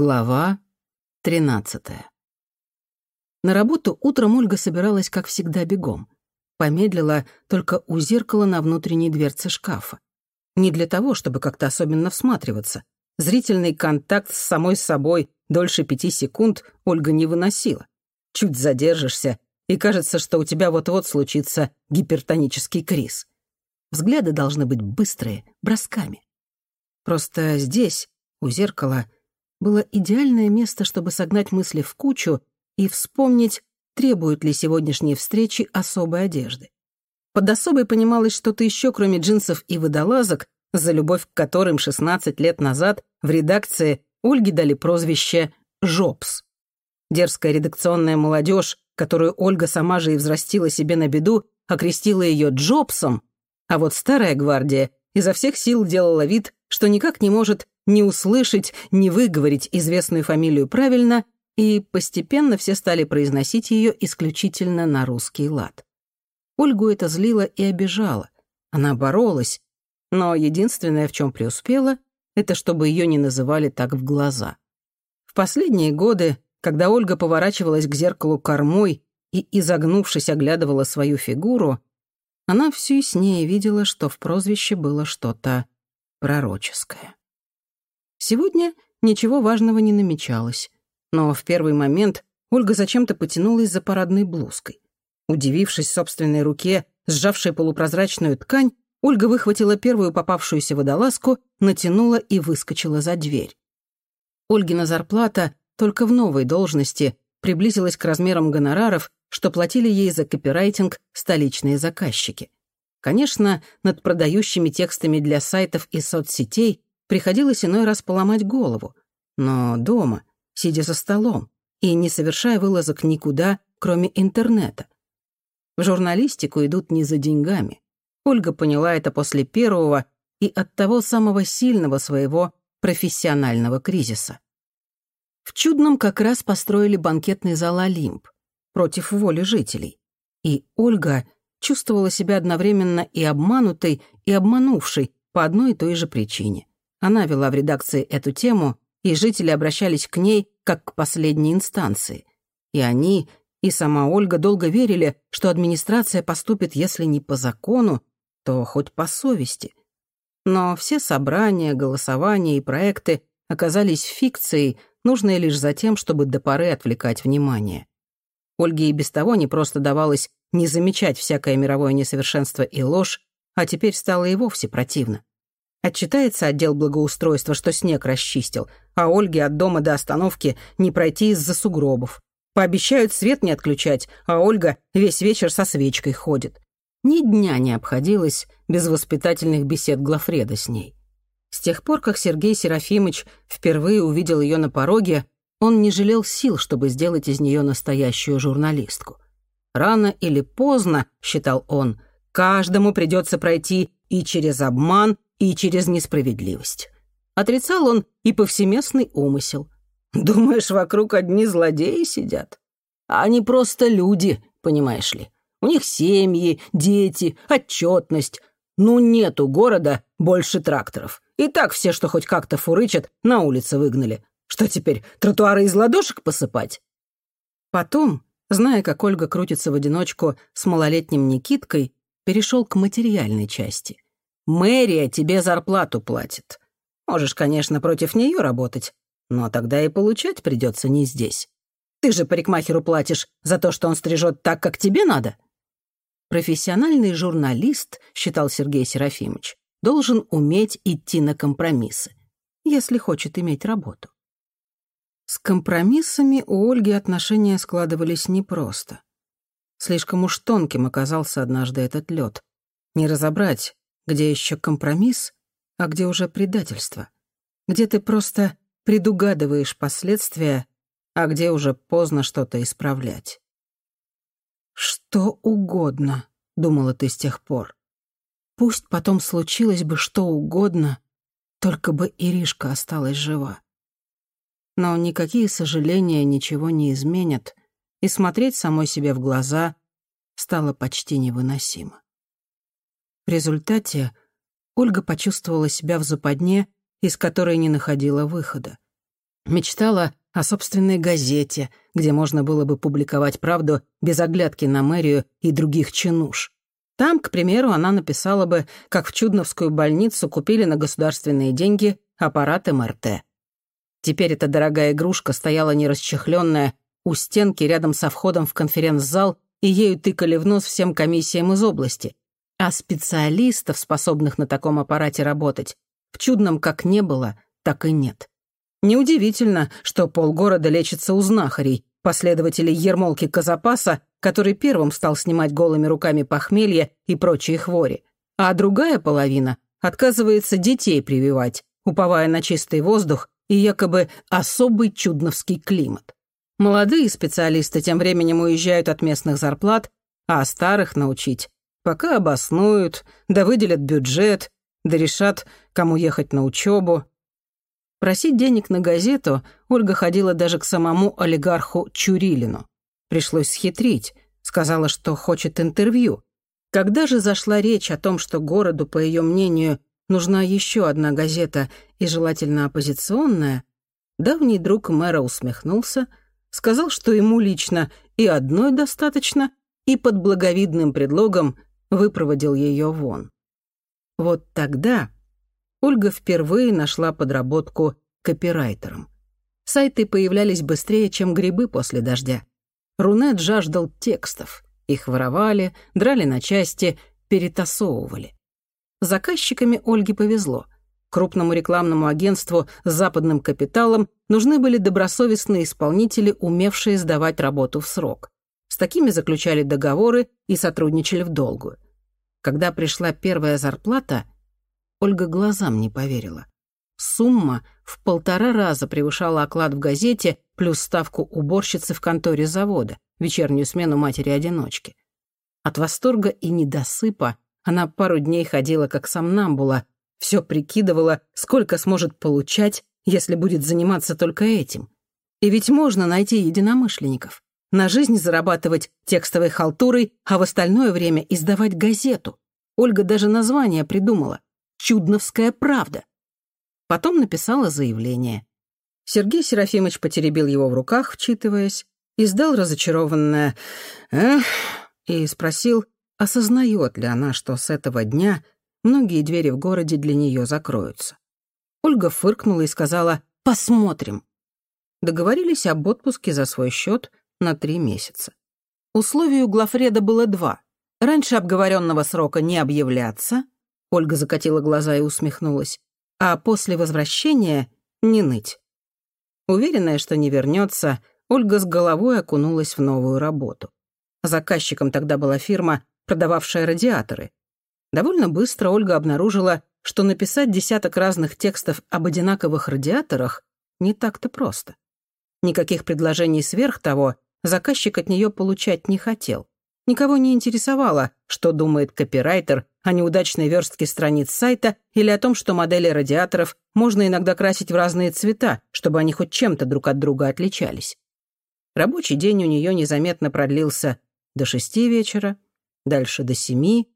Глава 13. На работу утром Ольга собиралась, как всегда, бегом. Помедлила только у зеркала на внутренней дверце шкафа. Не для того, чтобы как-то особенно всматриваться. Зрительный контакт с самой собой дольше пяти секунд Ольга не выносила. Чуть задержишься, и кажется, что у тебя вот-вот случится гипертонический криз. Взгляды должны быть быстрые, бросками. Просто здесь, у зеркала, было идеальное место, чтобы согнать мысли в кучу и вспомнить, требуют ли сегодняшние встречи особой одежды. Под особой понималось что-то еще, кроме джинсов и водолазок, за любовь к которым 16 лет назад в редакции Ольге дали прозвище «Жопс». Дерзкая редакционная молодежь, которую Ольга сама же и взрастила себе на беду, окрестила ее Джобсом, а вот старая гвардия изо всех сил делала вид, что никак не может не услышать, не выговорить известную фамилию правильно, и постепенно все стали произносить ее исключительно на русский лад. Ольгу это злило и обижало. Она боролась, но единственное, в чем преуспела, это чтобы ее не называли так в глаза. В последние годы, когда Ольга поворачивалась к зеркалу кормой и, изогнувшись, оглядывала свою фигуру, она все яснее видела, что в прозвище было что-то пророческое. Сегодня ничего важного не намечалось, но в первый момент Ольга зачем-то потянулась за парадной блузкой. Удивившись собственной руке, сжавшей полупрозрачную ткань, Ольга выхватила первую попавшуюся водолазку, натянула и выскочила за дверь. Ольгина зарплата только в новой должности приблизилась к размерам гонораров, что платили ей за копирайтинг столичные заказчики. Конечно, над продающими текстами для сайтов и соцсетей приходилось иной раз поломать голову. Но дома, сидя за столом и не совершая вылазок никуда, кроме интернета. В журналистику идут не за деньгами. Ольга поняла это после первого и от того самого сильного своего профессионального кризиса. В Чудном как раз построили банкетный зал «Олимп» против воли жителей. И Ольга чувствовала себя одновременно и обманутой, и обманувшей по одной и той же причине. Она вела в редакции эту тему, и жители обращались к ней как к последней инстанции. И они, и сама Ольга долго верили, что администрация поступит, если не по закону, то хоть по совести. Но все собрания, голосования и проекты оказались фикцией, нужной лишь за тем, чтобы до поры отвлекать внимание. Ольге и без того не просто давалось не замечать всякое мировое несовершенство и ложь, а теперь стало и вовсе противно. Отчитается отдел благоустройства, что снег расчистил, а Ольге от дома до остановки не пройти из-за сугробов. Пообещают свет не отключать, а Ольга весь вечер со свечкой ходит. Ни дня не обходилось без воспитательных бесед Глафреда с ней. С тех пор, как Сергей Серафимович впервые увидел ее на пороге, он не жалел сил, чтобы сделать из нее настоящую журналистку. Рано или поздно, считал он, каждому придется пройти и через обман, и через несправедливость. Отрицал он и повсеместный умысел. Думаешь, вокруг одни злодеи сидят? Они просто люди, понимаешь ли. У них семьи, дети, отчетность. Ну, нету города больше тракторов. И так все, что хоть как-то фурычат, на улице выгнали. Что теперь, тротуары из ладошек посыпать? Потом, зная, как Ольга крутится в одиночку с малолетним Никиткой, перешел к материальной части — Мэрия тебе зарплату платит. Можешь, конечно, против нее работать, но тогда и получать придется не здесь. Ты же парикмахеру платишь за то, что он стрижет так, как тебе надо. Профессиональный журналист, считал Сергей Серафимович, должен уметь идти на компромиссы, если хочет иметь работу. С компромиссами у Ольги отношения складывались непросто. Слишком уж тонким оказался однажды этот лед. Не разобрать, где еще компромисс, а где уже предательство, где ты просто предугадываешь последствия, а где уже поздно что-то исправлять. «Что угодно», — думала ты с тех пор. «Пусть потом случилось бы что угодно, только бы Иришка осталась жива». Но никакие сожаления ничего не изменят, и смотреть самой себе в глаза стало почти невыносимо. В результате Ольга почувствовала себя в западне, из которой не находила выхода. Мечтала о собственной газете, где можно было бы публиковать правду без оглядки на мэрию и других чинуш. Там, к примеру, она написала бы, как в Чудновскую больницу купили на государственные деньги аппарат МРТ. Теперь эта дорогая игрушка стояла нерасчехленная у стенки рядом со входом в конференц-зал, и ею тыкали в нос всем комиссиям из области. А специалистов, способных на таком аппарате работать, в чудном как не было, так и нет. Неудивительно, что полгорода лечится у знахарей, последователей Ермолки Казапаса, который первым стал снимать голыми руками похмелье и прочие хвори, а другая половина отказывается детей прививать, уповая на чистый воздух и якобы особый чудновский климат. Молодые специалисты тем временем уезжают от местных зарплат, а старых научить пока обоснуют, да выделят бюджет, да решат, кому ехать на учебу. Просить денег на газету Ольга ходила даже к самому олигарху Чурилину. Пришлось схитрить, сказала, что хочет интервью. Когда же зашла речь о том, что городу, по ее мнению, нужна еще одна газета и желательно оппозиционная, давний друг мэра усмехнулся, сказал, что ему лично и одной достаточно, и под благовидным предлогом выпроводил ее вон. Вот тогда Ольга впервые нашла подработку копирайтером. Сайты появлялись быстрее, чем грибы после дождя. Рунет жаждал текстов. Их воровали, драли на части, перетасовывали. Заказчиками Ольге повезло. Крупному рекламному агентству с западным капиталом нужны были добросовестные исполнители, умевшие сдавать работу в срок. С такими заключали договоры и сотрудничали в долгую. Когда пришла первая зарплата, Ольга глазам не поверила. Сумма в полтора раза превышала оклад в газете плюс ставку уборщицы в конторе завода, вечернюю смену матери-одиночки. От восторга и недосыпа она пару дней ходила как сомнамбула, все прикидывала, сколько сможет получать, если будет заниматься только этим. И ведь можно найти единомышленников. На жизнь зарабатывать текстовой халтурой, а в остальное время издавать газету. Ольга даже название придумала «Чудновская правда». Потом написала заявление. Сергей Серафимович потеребил его в руках, вчитываясь, издал разочарованное «эх» и спросил, осознает ли она, что с этого дня многие двери в городе для нее закроются. Ольга фыркнула и сказала «посмотрим». Договорились об отпуске за свой счет на три месяца. Условий у Глафреда было два. Раньше обговоренного срока не объявляться, Ольга закатила глаза и усмехнулась, а после возвращения не ныть. Уверенная, что не вернется, Ольга с головой окунулась в новую работу. Заказчиком тогда была фирма, продававшая радиаторы. Довольно быстро Ольга обнаружила, что написать десяток разных текстов об одинаковых радиаторах не так-то просто. Никаких предложений сверх того заказчик от нее получать не хотел. Никого не интересовало, что думает копирайтер о неудачной верстке страниц сайта или о том, что модели радиаторов можно иногда красить в разные цвета, чтобы они хоть чем-то друг от друга отличались. Рабочий день у нее незаметно продлился до шести вечера, дальше до семи,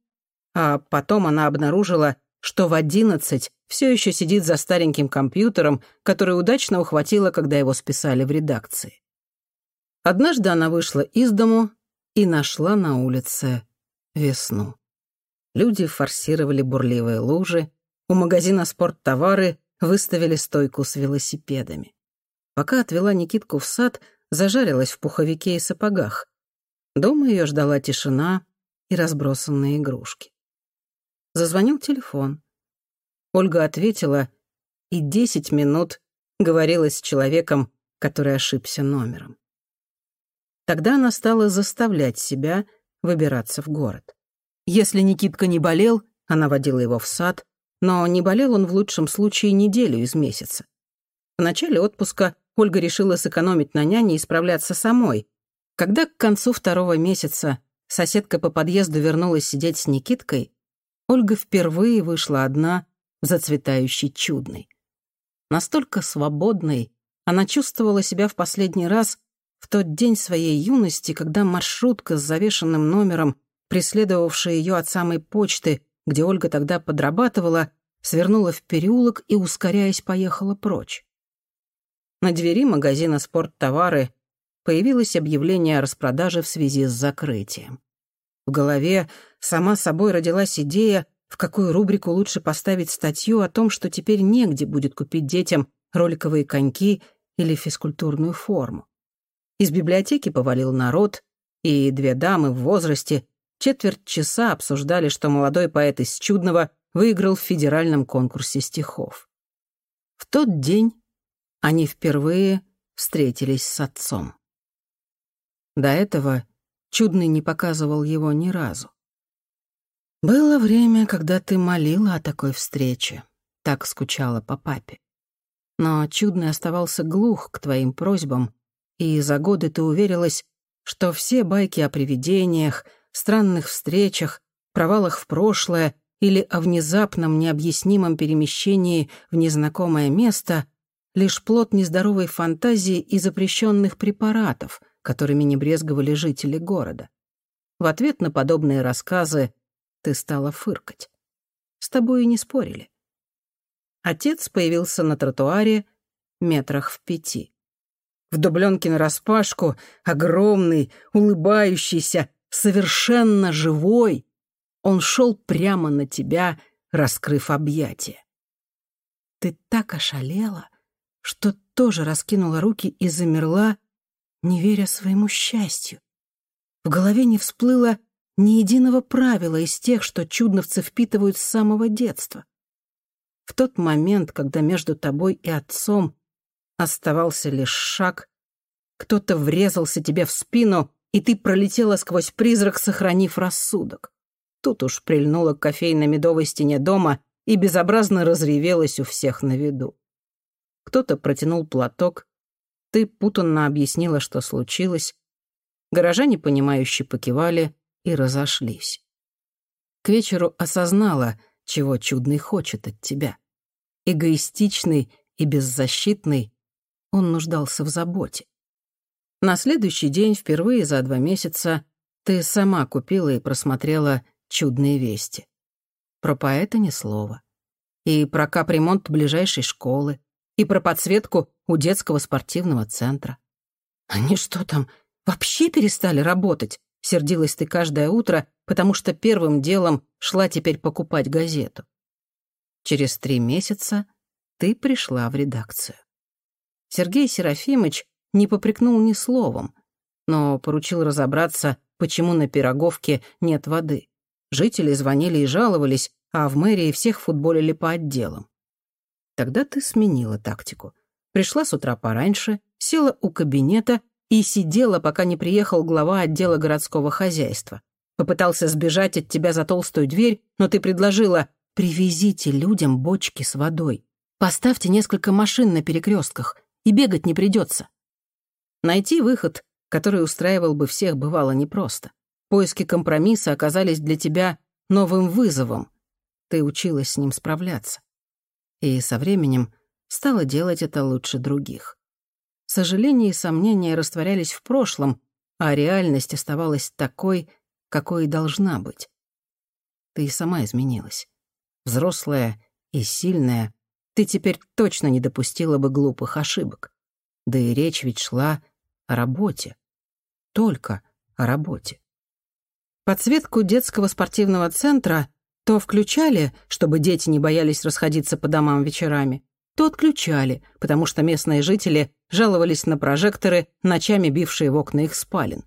а потом она обнаружила, что в одиннадцать все еще сидит за стареньким компьютером, который удачно ухватила, когда его списали в редакции. Однажды она вышла из дому и нашла на улице весну. Люди форсировали бурливые лужи, у магазина спорттовары выставили стойку с велосипедами. Пока отвела Никитку в сад, зажарилась в пуховике и сапогах. Дома ее ждала тишина и разбросанные игрушки. Зазвонил телефон. Ольга ответила и десять минут говорила с человеком, который ошибся номером. Тогда она стала заставлять себя выбираться в город. Если Никитка не болел, она водила его в сад, но не болел он в лучшем случае неделю из месяца. В начале отпуска Ольга решила сэкономить на няне и справляться самой. Когда к концу второго месяца соседка по подъезду вернулась сидеть с Никиткой, Ольга впервые вышла одна, зацветающей чудной. Настолько свободной она чувствовала себя в последний раз в тот день своей юности, когда маршрутка с завешенным номером, преследовавшая ее от самой почты, где Ольга тогда подрабатывала, свернула в переулок и, ускоряясь, поехала прочь. на двери магазина «Спорттовары» появилось объявление о распродаже в связи с закрытием. В голове сама собой родилась идея, в какую рубрику лучше поставить статью о том, что теперь негде будет купить детям роликовые коньки или физкультурную форму. Из библиотеки повалил народ, и две дамы в возрасте четверть часа обсуждали, что молодой поэт из Чудного выиграл в федеральном конкурсе стихов. В тот день они впервые встретились с отцом. До этого Чудный не показывал его ни разу. «Было время, когда ты молила о такой встрече», — так скучала по папе. Но Чудный оставался глух к твоим просьбам, и за годы ты уверилась, что все байки о привидениях, странных встречах, провалах в прошлое или о внезапном необъяснимом перемещении в незнакомое место — лишь плод нездоровой фантазии и запрещенных препаратов, которыми не брезговали жители города. В ответ на подобные рассказы ты стала фыркать. С тобой и не спорили. Отец появился на тротуаре метрах в пяти. В дубленке нараспашку, огромный, улыбающийся, совершенно живой, он шел прямо на тебя, раскрыв объятия. Ты так ошалела, что тоже раскинула руки и замерла, не веря своему счастью. В голове не всплыло ни единого правила из тех, что чудновцы впитывают с самого детства. В тот момент, когда между тобой и отцом оставался лишь шаг, кто-то врезался тебе в спину, и ты пролетела сквозь призрак, сохранив рассудок. Тут уж прильнула к кофейно-медовой стене дома и безобразно разревелась у всех на виду. Кто-то протянул платок, ты путанно объяснила, что случилось. Горожане, понимающе покивали и разошлись. К вечеру осознала, чего чудный хочет от тебя. Эгоистичный и беззащитный, он нуждался в заботе. На следующий день, впервые за два месяца, ты сама купила и просмотрела «Чудные вести». Про поэта ни слова. И про капремонт ближайшей школы, и про подсветку у детского спортивного центра. Они что там, вообще перестали работать? Сердилась ты каждое утро, потому что первым делом шла теперь покупать газету. Через три месяца ты пришла в редакцию. Сергей Серафимович не попрекнул ни словом, но поручил разобраться, почему на Пироговке нет воды. Жители звонили и жаловались, а в мэрии всех футболили по отделам. Тогда ты сменила тактику. Пришла с утра пораньше, села у кабинета и сидела, пока не приехал глава отдела городского хозяйства. Попытался сбежать от тебя за толстую дверь, но ты предложила «Привезите людям бочки с водой. Поставьте несколько машин на перекрестках, и бегать не придется». Найти выход, который устраивал бы всех, бывало непросто. Поиски компромисса оказались для тебя новым вызовом. Ты училась с ним справляться и со временем стала делать это лучше других. Сожаления и сомнения растворялись в прошлом, а реальность оставалась такой, какой и должна быть. Ты и сама изменилась. Взрослая и сильная, ты теперь точно не допустила бы глупых ошибок. Да и речь ведь шла о работе. Только о работе. Подсветку детского спортивного центра то включали, чтобы дети не боялись расходиться по домам вечерами, то отключали, потому что местные жители жаловались на прожекторы, ночами бившие в окна их спален.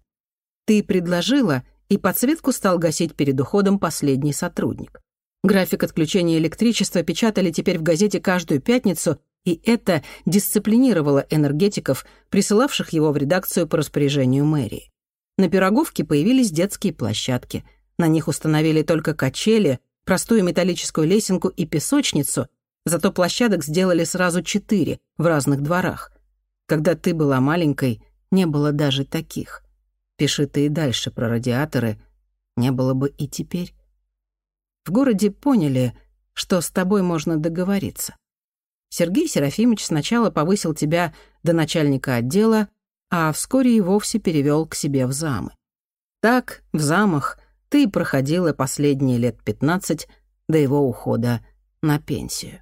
Ты предложила, и подсветку стал гасить перед уходом последний сотрудник. График отключения электричества печатали теперь в газете каждую пятницу, и это дисциплинировало энергетиков, присылавших его в редакцию по распоряжению мэрии. На Пироговке появились детские площадки. На них установили только качели, простую металлическую лесенку и песочницу, зато площадок сделали сразу четыре в разных дворах. Когда ты была маленькой, не было даже таких. Пиши ты и дальше про радиаторы, не было бы и теперь. В городе поняли, что с тобой можно договориться. Сергей Серафимович сначала повысил тебя до начальника отдела, а вскоре и вовсе перевел к себе в замы. Так, в замах ты проходила последние лет пятнадцать до его ухода на пенсию.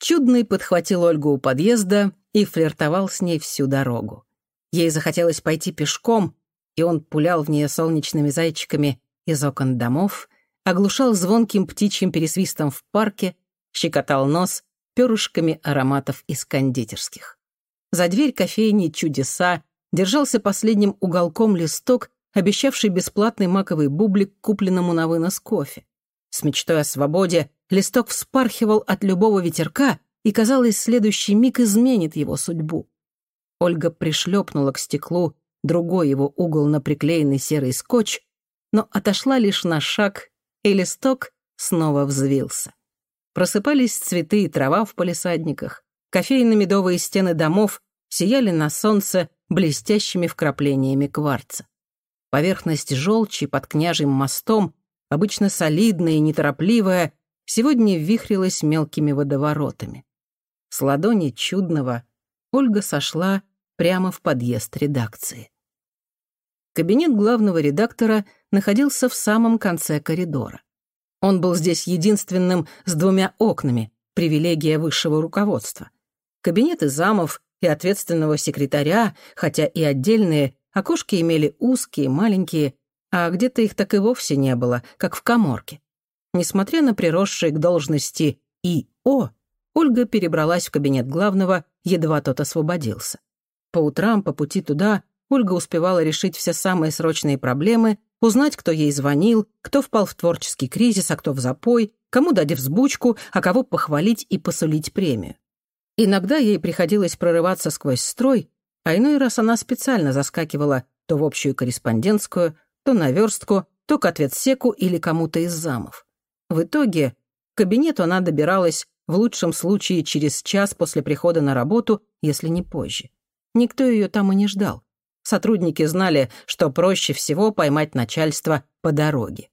Чудный подхватил Ольгу у подъезда и флиртовал с ней всю дорогу. Ей захотелось пойти пешком, и он пулял в нее солнечными зайчиками из окон домов, оглушал звонким птичьим пересвистом в парке, щекотал нос перышками ароматов из кондитерских. За дверь кофейни «Чудеса» держался последним уголком листок, обещавший бесплатный маковый бублик купленному на вынос кофе. С мечтой о свободе листок вспархивал от любого ветерка и, казалось, следующий миг изменит его судьбу. Ольга пришлепнула к стеклу другой его угол на приклеенный серый скотч, но отошла лишь на шаг, и листок снова взвился. Просыпались цветы и трава в палисадниках, кофейно-медовые стены домов сияли на солнце блестящими вкраплениями кварца. Поверхность желчи под княжьим мостом, обычно солидная и неторопливая, сегодня вихрилась мелкими водоворотами. С ладони чудного Ольга сошла прямо в подъезд редакции. Кабинет главного редактора находился в самом конце коридора. Он был здесь единственным с двумя окнами, привилегия высшего руководства. Кабинеты замов и ответственного секретаря, хотя и отдельные, окошки имели узкие, маленькие, а где-то их так и вовсе не было, как в коморке. Несмотря на приросшие к должности И.О., Ольга перебралась в кабинет главного, едва тот освободился. По утрам, по пути туда, Ольга успевала решить все самые срочные проблемы, узнать, кто ей звонил, кто впал в творческий кризис, а кто в запой, кому дать взбучку, а кого похвалить и посулить премию. Иногда ей приходилось прорываться сквозь строй, а иной раз она специально заскакивала то в общую корреспондентскую, то на верстку, то к ответсеку или кому-то из замов. В итоге к кабинету она добиралась в лучшем случае через час после прихода на работу, если не позже. Никто ее там и не ждал. Сотрудники знали, что проще всего поймать начальство по дороге.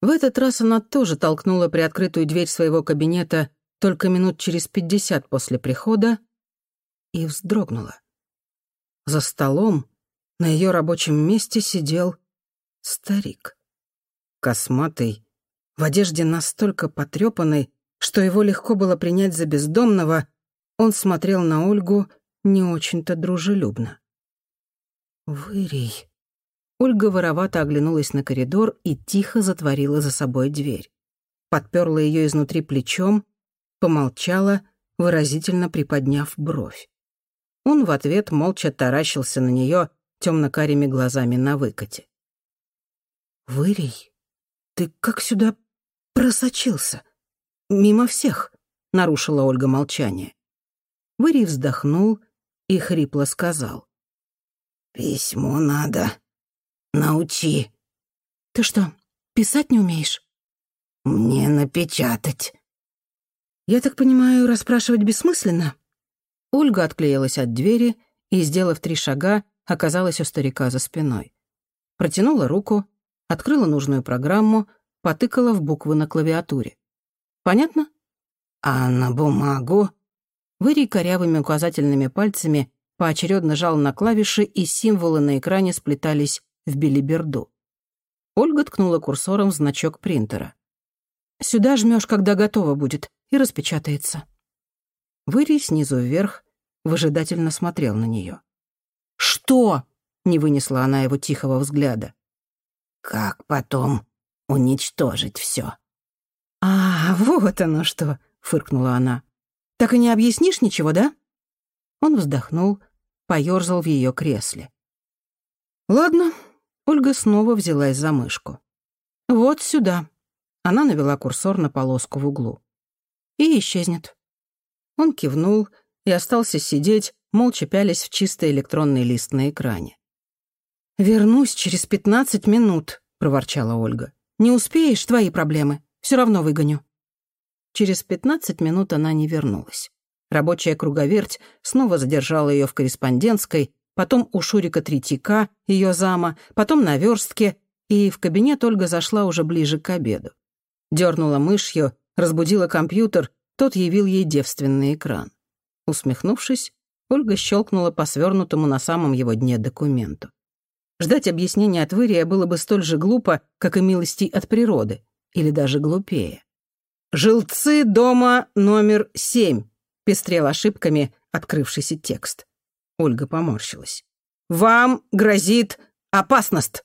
В этот раз она тоже толкнула приоткрытую дверь своего кабинета только минут через пятьдесят после прихода и вздрогнула. За столом на ее рабочем месте сидел старик. Косматый, в одежде настолько потрепанной, что его легко было принять за бездомного, он смотрел на Ольгу не очень-то дружелюбно. «Вырий». Ольга воровато оглянулась на коридор и тихо затворила за собой дверь. Подперла ее изнутри плечом, помолчала, выразительно приподняв бровь. Он в ответ молча таращился на нее темно-карими глазами на выкате. «Вырий, ты как сюда просочился? Мимо всех?» — нарушила Ольга молчание. Вырий вздохнул и хрипло сказал. «Письмо надо. Научи». «Ты что, писать не умеешь?» «Мне напечатать». «Я так понимаю, расспрашивать бессмысленно?» Ольга отклеилась от двери и, сделав три шага, оказалась у старика за спиной. Протянула руку, открыла нужную программу, потыкала в буквы на клавиатуре. «Понятно?» «А на бумагу?» Вырий корявыми указательными пальцами поочередно жал на клавиши, и символы на экране сплетались в билиберду. Ольга ткнула курсором в значок принтера. «Сюда жмешь, когда готово будет, и распечатается». Вырий снизу вверх выжидательно смотрел на нее. «Что?» — не вынесла она его тихого взгляда. «Как потом уничтожить все? «А, вот оно что!» — фыркнула она. «Так и не объяснишь ничего, да?» Он вздохнул, поёрзал в ее кресле. «Ладно», — Ольга снова взялась за мышку. «Вот сюда». Она навела курсор на полоску в углу. «И исчезнет». Он кивнул и остался сидеть, молча пялясь в чистый электронный лист на экране. «Вернусь через пятнадцать минут», — проворчала Ольга. «Не успеешь, твои проблемы. Все равно выгоню». Через пятнадцать минут она не вернулась. Рабочая круговерть снова задержала ее в корреспондентской, потом у Шурика Третьяка, ее зама, потом на верстке, и в кабинет Ольга зашла уже ближе к обеду. Дернула мышью, разбудила компьютер, тот явил ей девственный экран. Усмехнувшись, Ольга щелкнула по свернутому на самом его дне документу. Ждать объяснения от Вырия было бы столь же глупо, как и милости от природы, или даже глупее. «Жилцы дома номер семь», пестрел ошибками открывшийся текст. Ольга поморщилась. «Вам грозит опасность!»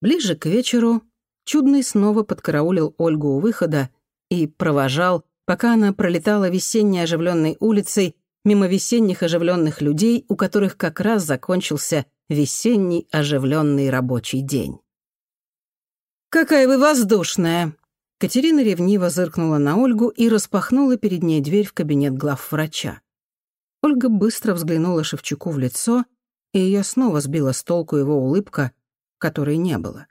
Ближе к вечеру Чудный снова подкараулил Ольгу у выхода и провожал, пока она пролетала весенней оживленной улицей мимо весенних оживленных людей, у которых как раз закончился весенний оживленный рабочий день. «Какая вы воздушная!» Катерина ревниво зыркнула на Ольгу и распахнула перед ней дверь в кабинет главврача. Ольга быстро взглянула Шевчуку в лицо, и ее снова сбила с толку его улыбка, которой не было.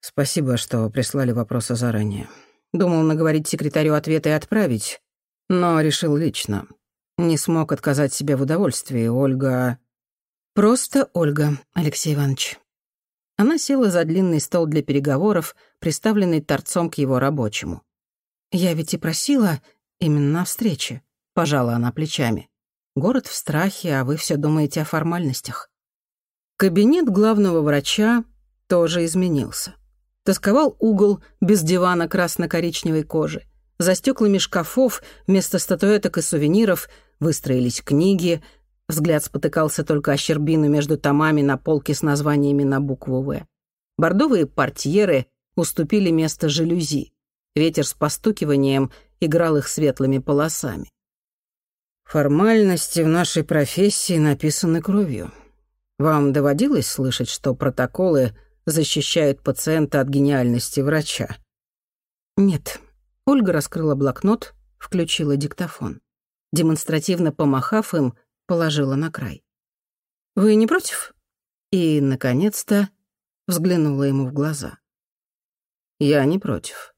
«Спасибо, что прислали вопросы заранее. Думал наговорить секретарю ответ и отправить, но решил лично. Не смог отказать себе в удовольствии. Ольга...» «Просто Ольга, Алексей Иванович». Она села за длинный стол для переговоров, приставленный торцом к его рабочему. «Я ведь и просила именно о встрече», — пожала она плечами. «Город в страхе, а вы все думаете о формальностях». Кабинет главного врача тоже изменился. Тосковал угол без дивана красно-коричневой кожи. За стеклами шкафов вместо статуэток и сувениров выстроились книги. Взгляд спотыкался только о щербину между томами на полке с названиями на букву «В». Бордовые портьеры уступили место жалюзи. Ветер с постукиванием играл их светлыми полосами. «Формальности в нашей профессии написаны кровью. Вам доводилось слышать, что протоколы защищают пациента от гениальности врача. Нет. Ольга раскрыла блокнот, включила диктофон. Демонстративно помахав им, положила на край. «Вы не против?» И, наконец-то, взглянула ему в глаза. «Я не против».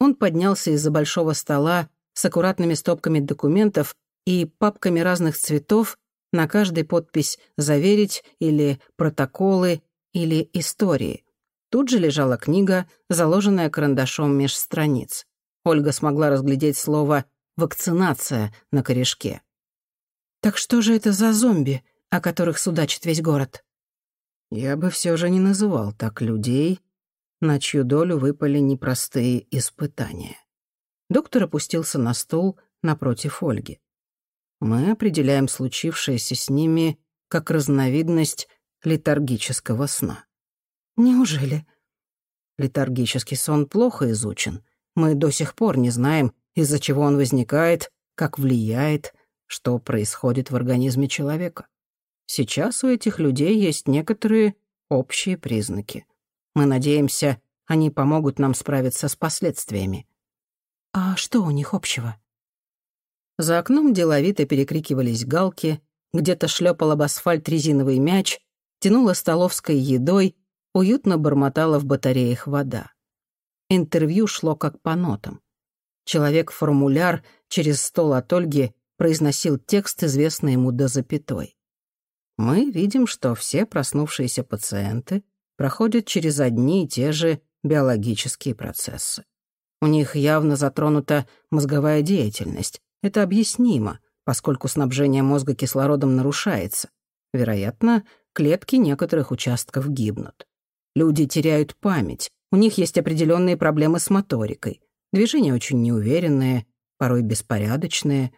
Он поднялся из-за большого стола с аккуратными стопками документов и папками разных цветов, на каждой подпись «Заверить» или «Протоколы» или истории. Тут же лежала книга, заложенная карандашом меж страниц. Ольга смогла разглядеть слово «вакцинация» на корешке. «Так что же это за зомби, о которых судачит весь город?» «Я бы все же не называл так людей, на чью долю выпали непростые испытания». Доктор опустился на стул напротив Ольги. «Мы определяем случившееся с ними как разновидность летаргического сна. Неужели? Летаргический сон плохо изучен. Мы до сих пор не знаем, из-за чего он возникает, как влияет, что происходит в организме человека. Сейчас у этих людей есть некоторые общие признаки. Мы надеемся, они помогут нам справиться с последствиями. А что у них общего? За окном деловито перекрикивались галки, где-то шлепал об асфальт резиновый мяч, тянула столовской едой, уютно бормотала в батареях вода. Интервью шло как по нотам. Человек-формуляр через стол от Ольги произносил текст, известный ему до запятой. Мы видим, что все проснувшиеся пациенты проходят через одни и те же биологические процессы. У них явно затронута мозговая деятельность. Это объяснимо, поскольку снабжение мозга кислородом нарушается. Вероятно, клетки некоторых участков гибнут. Люди теряют память, у них есть определенные проблемы с моторикой. Движения очень неуверенные, порой беспорядочные.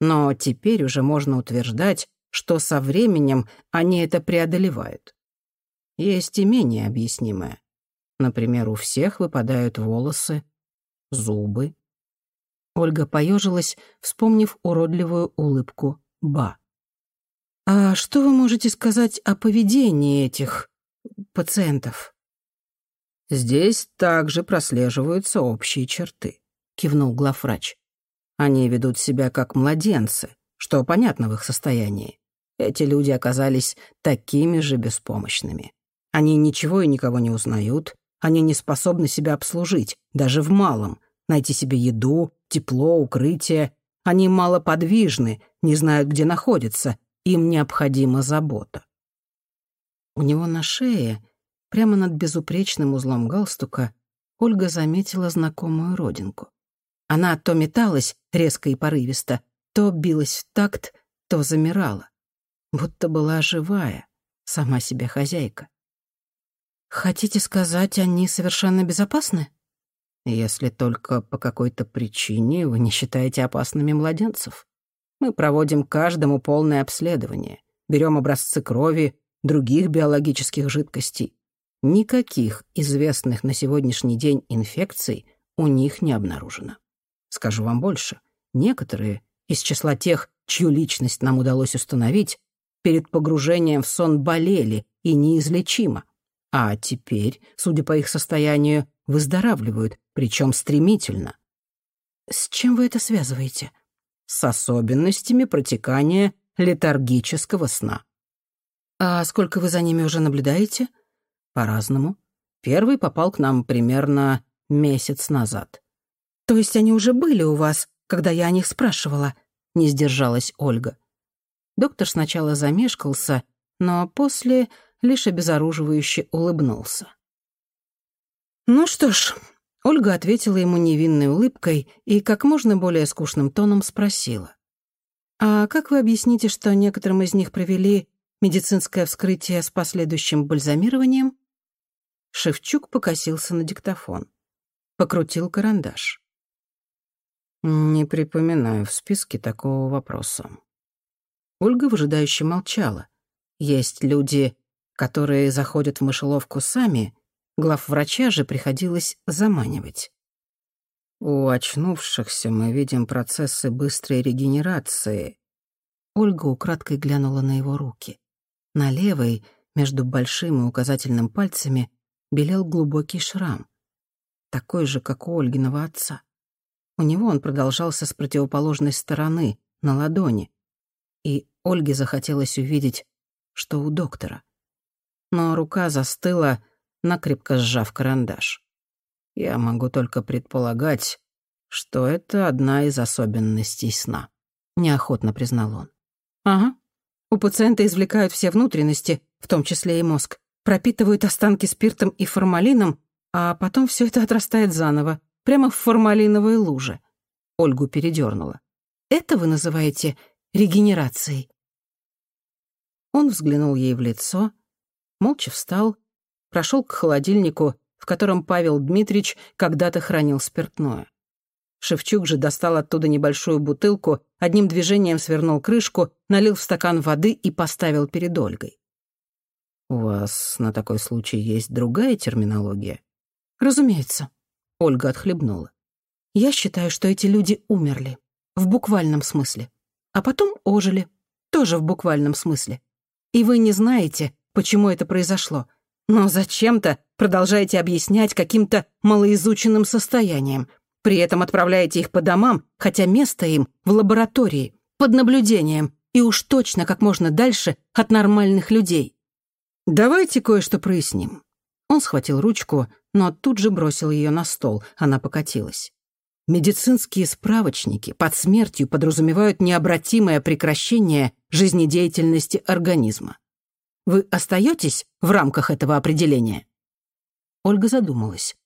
Но теперь уже можно утверждать, что со временем они это преодолевают. Есть и менее объяснимое. Например, у всех выпадают волосы, зубы. Ольга поежилась, вспомнив уродливую улыбку Ба. «А что вы можете сказать о поведении этих пациентов?» «Здесь также прослеживаются общие черты», — кивнул главврач. «Они ведут себя как младенцы, что понятно в их состоянии. Эти люди оказались такими же беспомощными. Они ничего и никого не узнают, они не способны себя обслужить, даже в малом, найти себе еду, тепло, укрытие. Они малоподвижны, не знают, где находятся, им необходима забота. У него на шее, прямо над безупречным узлом галстука, Ольга заметила знакомую родинку. Она то металась резко и порывисто, то билась в такт, то замирала. Будто была живая, сама себе хозяйка. «Хотите сказать, они совершенно безопасны?» «Если только по какой-то причине вы не считаете опасными младенцев. Мы проводим каждому полное обследование, берем образцы крови, других биологических жидкостей. Никаких известных на сегодняшний день инфекций у них не обнаружено. Скажу вам больше, некоторые из числа тех, чью личность нам удалось установить, перед погружением в сон болели и неизлечимо. А теперь, судя по их состоянию, выздоравливают, причем стремительно. С чем вы это связываете? С особенностями протекания летаргического сна. А сколько вы за ними уже наблюдаете? По-разному. Первый попал к нам примерно месяц назад. То есть они уже были у вас, когда я о них спрашивала? Не сдержалась Ольга. Доктор сначала замешкался, но после лишь обезоруживающе улыбнулся. «Ну что ж», — Ольга ответила ему невинной улыбкой и как можно более скучным тоном спросила. «А как вы объясните, что некоторым из них провели медицинское вскрытие с последующим бальзамированием?» Шевчук покосился на диктофон. Покрутил карандаш. «Не припоминаю в списке такого вопроса». Ольга выжидающе молчала. Есть люди, которые заходят в мышеловку сами, главврача же приходилось заманивать. У очнувшихся мы видим процессы быстрой регенерации. Ольга украдкой глянула на его руки. На левой, между большим и указательным пальцами, белел глубокий шрам. Такой же, как у Ольгиного отца. У него он продолжался с противоположной стороны, на ладони. И Ольге захотелось увидеть, что у доктора. Но рука застыла, накрепко сжав карандаш. Я могу только предполагать, что это одна из особенностей сна. Неохотно признал он. Ага. У пациента извлекают все внутренности, в том числе и мозг, пропитывают останки спиртом и формалином, а потом все это отрастает заново, прямо в формалиновой луже. Ольгу передернула. Это вы называете регенерацией? Он взглянул ей в лицо, молча встал, прошел к холодильнику, в котором Павел Дмитриевич когда-то хранил спиртное. Шевчук же достал оттуда небольшую бутылку, одним движением свернул крышку, налил в стакан воды и поставил перед Ольгой. «У вас на такой случай есть другая терминология?» «Разумеется», — Ольга отхлебнула. «Я считаю, что эти люди умерли. В буквальном смысле. А потом ожили. Тоже в буквальном смысле. И вы не знаете, почему это произошло. Но зачем-то продолжаете объяснять каким-то малоизученным состоянием. При этом отправляете их по домам, хотя место им в лаборатории, под наблюдением, и уж точно как можно дальше от нормальных людей. Давайте кое-что проясним. Он схватил ручку, но тут же бросил ее на стол, она покатилась. Медицинские справочники под смертью подразумевают необратимое прекращение жизнедеятельности организма. Вы остаетесь в рамках этого определения?» Ольга задумалась.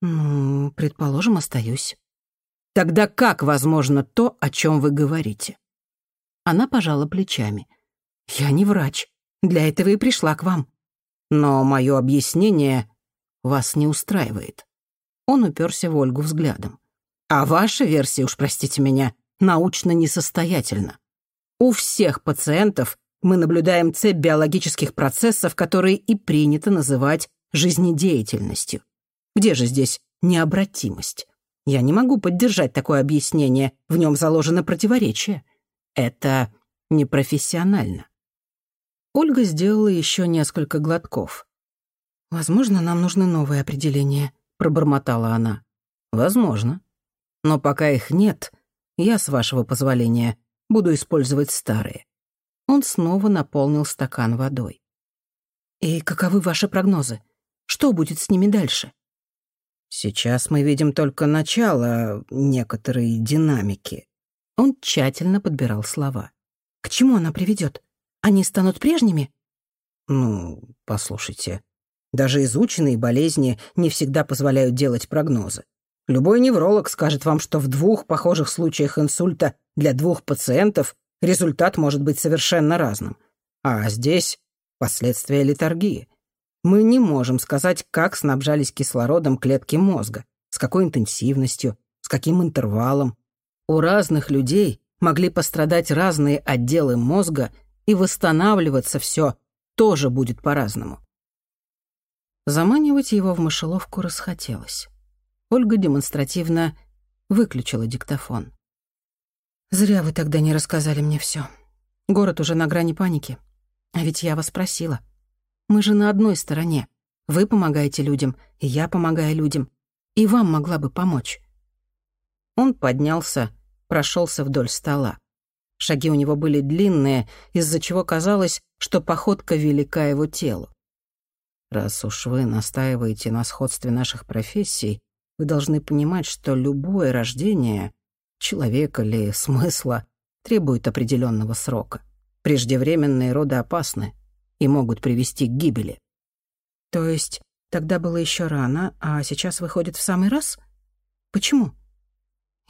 «Ну, предположим, остаюсь». «Тогда как возможно то, о чем вы говорите?» Она пожала плечами. «Я не врач. Для этого и пришла к вам». «Но мое объяснение вас не устраивает». Он уперся в Ольгу взглядом. А ваша версия, уж простите меня, научно несостоятельна. У всех пациентов мы наблюдаем цепь биологических процессов, которые и принято называть жизнедеятельностью. Где же здесь необратимость? Я не могу поддержать такое объяснение, в нем заложено противоречие. Это непрофессионально. Ольга сделала еще несколько глотков. «Возможно, нам нужны новые определения», — пробормотала она. «Возможно. Но пока их нет, я, с вашего позволения, буду использовать старые». Он снова наполнил стакан водой. «И каковы ваши прогнозы? Что будет с ними дальше?» «Сейчас мы видим только начало некоторой динамики». Он тщательно подбирал слова. «К чему она приведет? Они станут прежними?» «Ну, послушайте, даже изученные болезни не всегда позволяют делать прогнозы. Любой невролог скажет вам, что в двух похожих случаях инсульта для двух пациентов результат может быть совершенно разным. А здесь последствия литургии. Мы не можем сказать, как снабжались кислородом клетки мозга, с какой интенсивностью, с каким интервалом. У разных людей могли пострадать разные отделы мозга, и восстанавливаться все тоже будет по-разному. Заманивать его в мышеловку расхотелось. Ольга демонстративно выключила диктофон. «Зря вы тогда не рассказали мне все. Город уже на грани паники. А ведь я вас просила. Мы же на одной стороне. Вы помогаете людям, и я помогаю людям. И вам могла бы помочь». Он поднялся, прошелся вдоль стола. Шаги у него были длинные, из-за чего казалось, что походка велика его телу. Раз уж вы настаиваете на сходстве наших профессий, вы должны понимать, что любое рождение, человека или смысла, требует определенного срока. Преждевременные роды опасны и могут привести к гибели. То есть тогда было еще рано, а сейчас выходит в самый раз? Почему?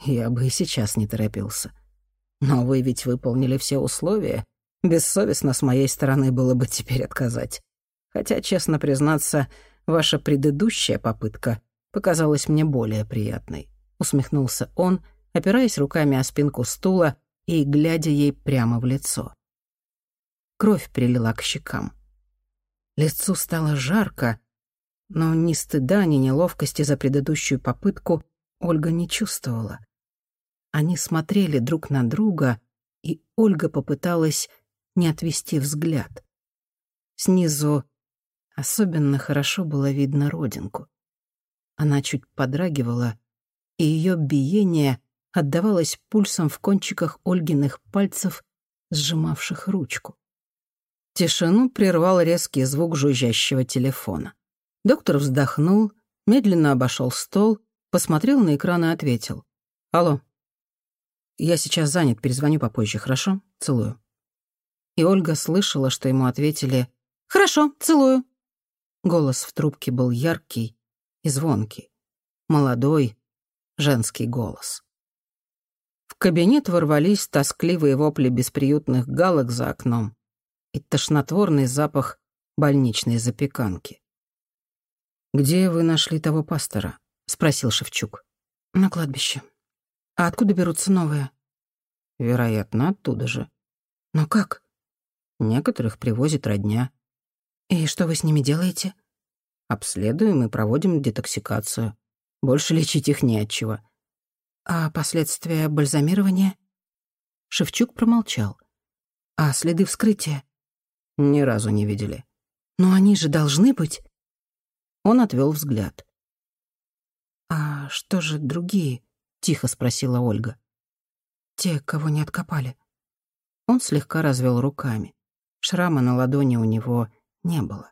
Я бы и сейчас не торопился. Но вы ведь выполнили все условия. Бессовестно с моей стороны было бы теперь отказать. Хотя, честно признаться, ваша предыдущая попытка показалась мне более приятной. Усмехнулся он, опираясь руками о спинку стула и глядя ей прямо в лицо. Кровь прилила к щекам. Лицу стало жарко, но ни стыда, ни неловкости за предыдущую попытку Ольга не чувствовала. Они смотрели друг на друга, и Ольга попыталась не отвести взгляд. Снизу особенно хорошо было видно родинку. Она чуть подрагивала, и ее биение отдавалось пульсом в кончиках Ольгиных пальцев, сжимавших ручку. Тишину прервал резкий звук жужжащего телефона. Доктор вздохнул, медленно обошел стол, посмотрел на экран и ответил. «Алло. Я сейчас занят, перезвоню попозже, хорошо? Целую». И Ольга слышала, что ему ответили «Хорошо, целую». Голос в трубке был яркий и звонкий. Молодой, женский голос. В кабинет ворвались тоскливые вопли бесприютных галок за окном и тошнотворный запах больничной запеканки. «Где вы нашли того пастора?» — спросил Шевчук. «На кладбище. А откуда берутся новые?» «Вероятно, оттуда же». «Но как?» «Некоторых привозит родня». «И что вы с ними делаете?» «Обследуем и проводим детоксикацию. Больше лечить их не от чего». «А последствия бальзамирования?» Шевчук промолчал. «А следы вскрытия?» «Ни разу не видели». «Но они же должны быть». Он отвел взгляд. «А что же другие?» — тихо спросила Ольга. «Те, кого не откопали». Он слегка развел руками. Шрама на ладони у него не было.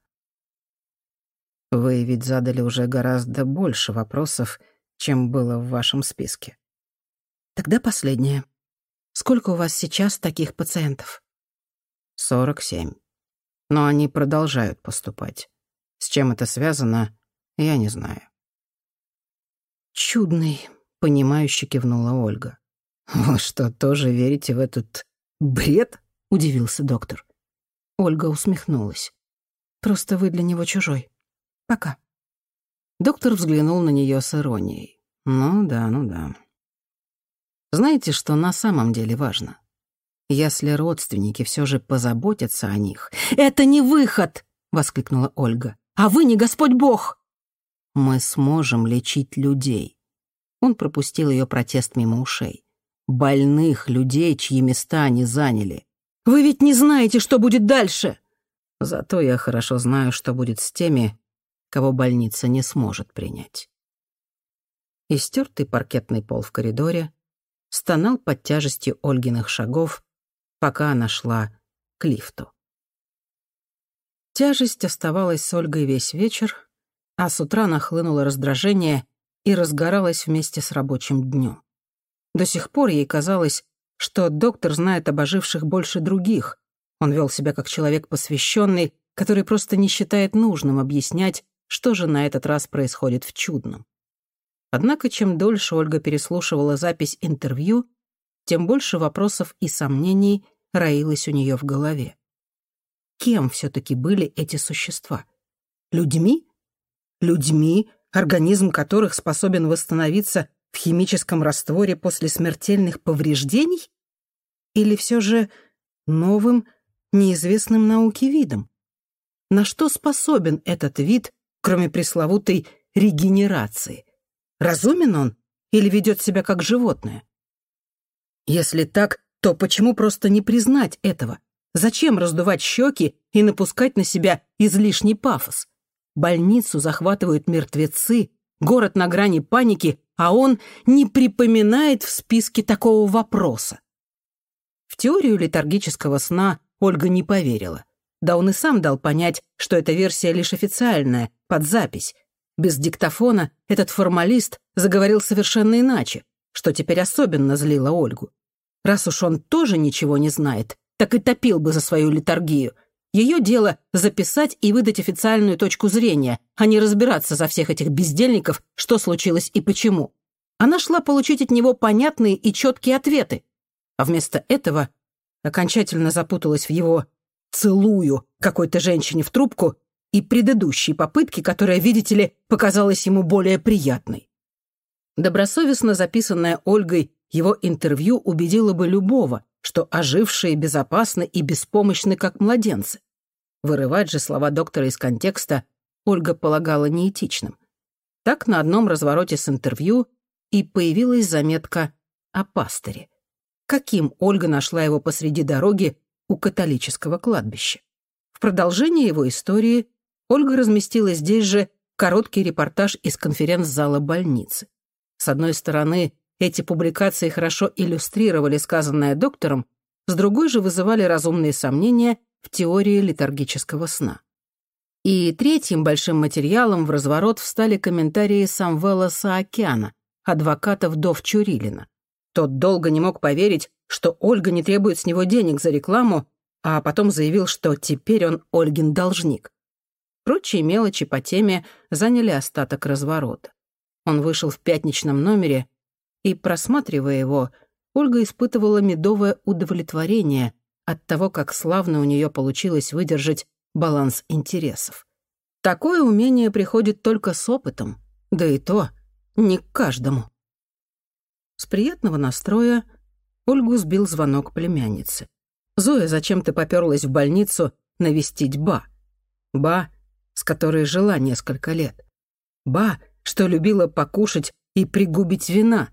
Вы ведь задали уже гораздо больше вопросов, чем было в вашем списке. Тогда последнее. Сколько у вас сейчас таких пациентов? Сорок семь. Но они продолжают поступать. С чем это связано, я не знаю. Чудный, понимающе кивнула Ольга. Вы что, тоже верите в этот бред? удивился доктор. Ольга усмехнулась. Просто вы для него чужой. Пока». Доктор взглянул на нее с иронией. «Ну да, ну да. Знаете, что на самом деле важно? Если родственники все же позаботятся о них...» «Это не выход!» — воскликнула Ольга. «А вы не Господь Бог!» «Мы сможем лечить людей». Он пропустил ее протест мимо ушей. «Больных людей, чьи места они заняли». «Вы ведь не знаете, что будет дальше!» «Зато я хорошо знаю, что будет с теми, кого больница не сможет принять. Истертый паркетный пол в коридоре стонал под тяжестью Ольгиных шагов, пока она шла к лифту. Тяжесть оставалась с Ольгой весь вечер, а с утра нахлынуло раздражение и разгоралось вместе с рабочим днем. До сих пор ей казалось, что доктор знает об оживших больше других. Он вел себя как человек посвященный, который просто не считает нужным объяснять, что же на этот раз происходит в чудном. Однако, чем дольше Ольга переслушивала запись интервью, тем больше вопросов и сомнений роилось у нее в голове. Кем все-таки были эти существа? Людьми? Людьми, организм которых способен восстановиться в химическом растворе после смертельных повреждений? Или все же новым, неизвестным науке видом? На что способен этот вид, кроме пресловутой регенерации? Разумен он или ведет себя как животное? Если так, то почему просто не признать этого? Зачем раздувать щеки и напускать на себя излишний пафос? Больницу захватывают мертвецы, город на грани паники, а он не припоминает в списке такого вопроса. В теорию летаргического сна Ольга не поверила. Да он и сам дал понять, что эта версия лишь официальная, под запись. Без диктофона этот формалист заговорил совершенно иначе, что теперь особенно злило Ольгу. Раз уж он тоже ничего не знает, так и топил бы за свою литургию. Ее дело — записать и выдать официальную точку зрения, а не разбираться за всех этих бездельников, что случилось и почему. Она шла получить от него понятные и четкие ответы, а вместо этого окончательно запуталась в его «целую» какой-то женщине в трубку и предыдущей попытке, которая, видите ли, показалась ему более приятной. Добросовестно записанная Ольгой его интервью убедило бы любого, что ожившие безопасны и беспомощны, как младенцы. Вырывать же слова доктора из контекста Ольга полагала неэтичным. Так на одном развороте с интервью и появилась заметка о пастыре. Каким Ольга нашла его посреди дороги у католического кладбища? В продолжение его истории Ольга разместила здесь же короткий репортаж из конференц-зала больницы. С одной стороны, эти публикации хорошо иллюстрировали сказанное доктором, с другой же вызывали разумные сомнения в теории летаргического сна. И третьим большим материалом в разворот встали комментарии Самвела Саакяна, адвоката вдов Чурилина. Тот долго не мог поверить, что Ольга не требует с него денег за рекламу, а потом заявил, что теперь он Ольгин должник. Прочие мелочи по теме заняли остаток разворота. Он вышел в пятничном номере и, просматривая его, Ольга испытывала медовое удовлетворение от того, как славно у нее получилось выдержать баланс интересов. Такое умение приходит только с опытом, да и то не к каждому. С приятного настроя Ольгу сбил звонок племянницы. Зоя зачем-то попёрлась в больницу навестить Ба. Ба, с которой жила несколько лет. Ба, что любила покушать и пригубить вина —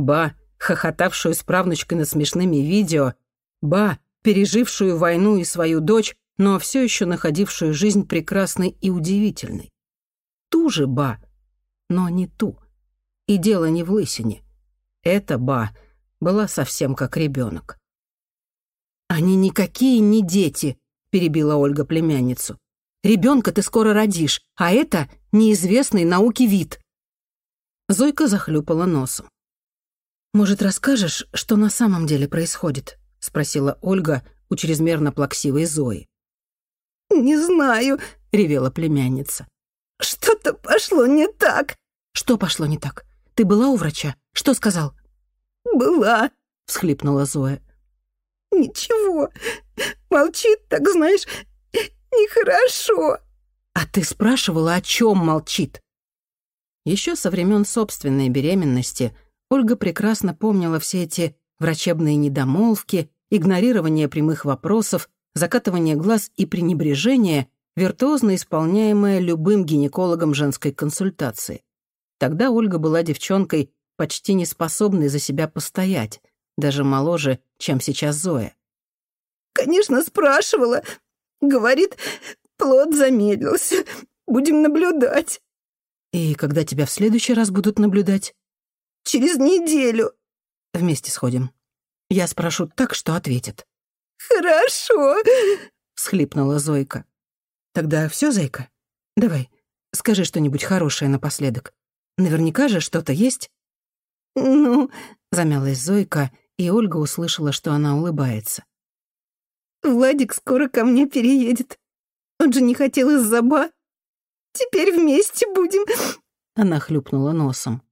Ба, хохотавшую с правнучкой над смешными видео, Ба, пережившую войну и свою дочь, но все еще находившую жизнь прекрасной и удивительной. Ту же Ба, но не ту. И дело не в лысине. Эта Ба была совсем как ребенок. «Они никакие не дети», — перебила Ольга племянницу. «Ребенка ты скоро родишь, а это неизвестный науке вид». Зойка захлюпала носом. «Может, расскажешь, что на самом деле происходит?» — спросила Ольга у чрезмерно плаксивой Зои. «Не знаю», — ревела племянница. «Что-то пошло не так». «Что пошло не так? Ты была у врача? Что сказал?» «Была», — всхлипнула Зоя. «Ничего. Молчит, так знаешь, нехорошо». «А ты спрашивала, о чем молчит?» Еще со времен собственной беременности — Ольга прекрасно помнила все эти врачебные недомолвки, игнорирование прямых вопросов, закатывание глаз и пренебрежение, виртуозно исполняемое любым гинекологом женской консультации. Тогда Ольга была девчонкой, почти не способной за себя постоять, даже моложе, чем сейчас Зоя. «Конечно, спрашивала. Говорит, плод замедлился. Будем наблюдать». «И когда тебя в следующий раз будут наблюдать?» Через неделю». «Вместе сходим. Я спрошу так, что ответит». «Хорошо», — всхлипнула Зойка. «Тогда все, Зайка? Давай, скажи что-нибудь хорошее напоследок. Наверняка же что-то есть?» «Ну...» — замялась Зойка, и Ольга услышала, что она улыбается. «Владик скоро ко мне переедет. Он же не хотел из-за ба. Теперь вместе будем...» Она хлюпнула носом.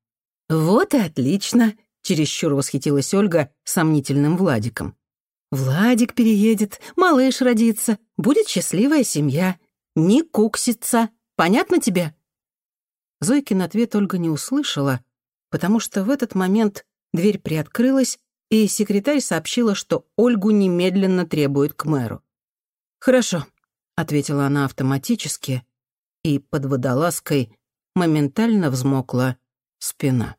«Вот и отлично», — чересчур восхитилась Ольга сомнительным Владиком. «Владик переедет, малыш родится, будет счастливая семья. Не куксится. Понятно тебе?» Зойкин ответ Ольга не услышала, потому что в этот момент дверь приоткрылась, и секретарь сообщила, что Ольгу немедленно требуют к мэру. «Хорошо», — ответила она автоматически, и под водолазкой моментально взмокла спина.